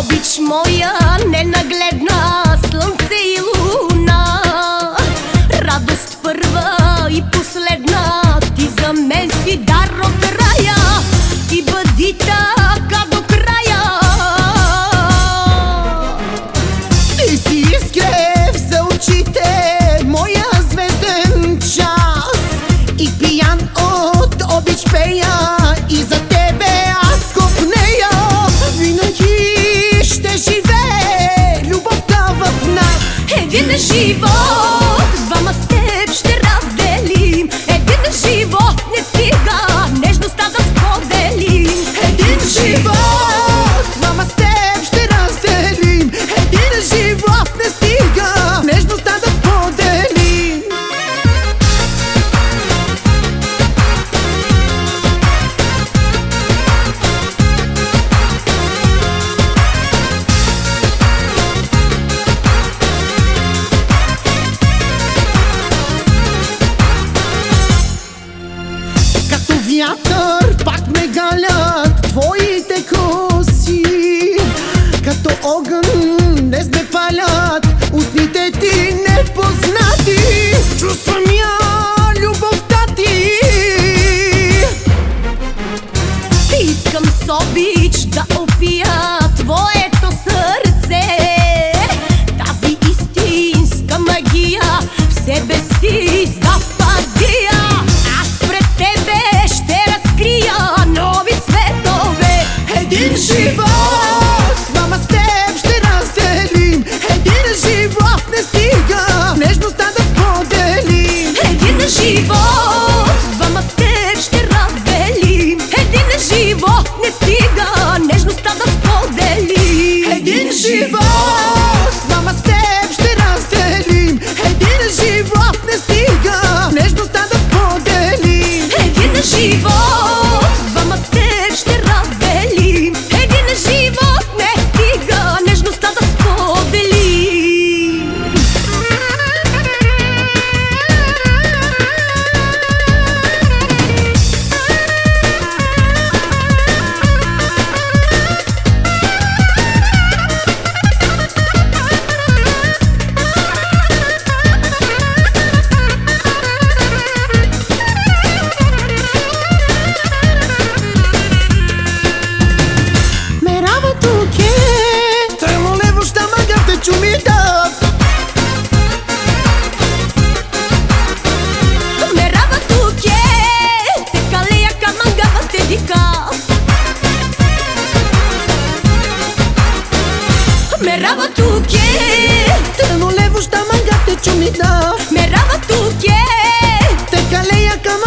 обич моя ненагледна Слънце и луна. Радост първа и последна. people Искам с да опия твоето сърце. Тази истинска магия в себе си запазия. Аз пред тебе ще разкрия нови светове. Един живот! Mirava tu che Te non levo sta mangate ciumida Mirava tu che Te caleia ca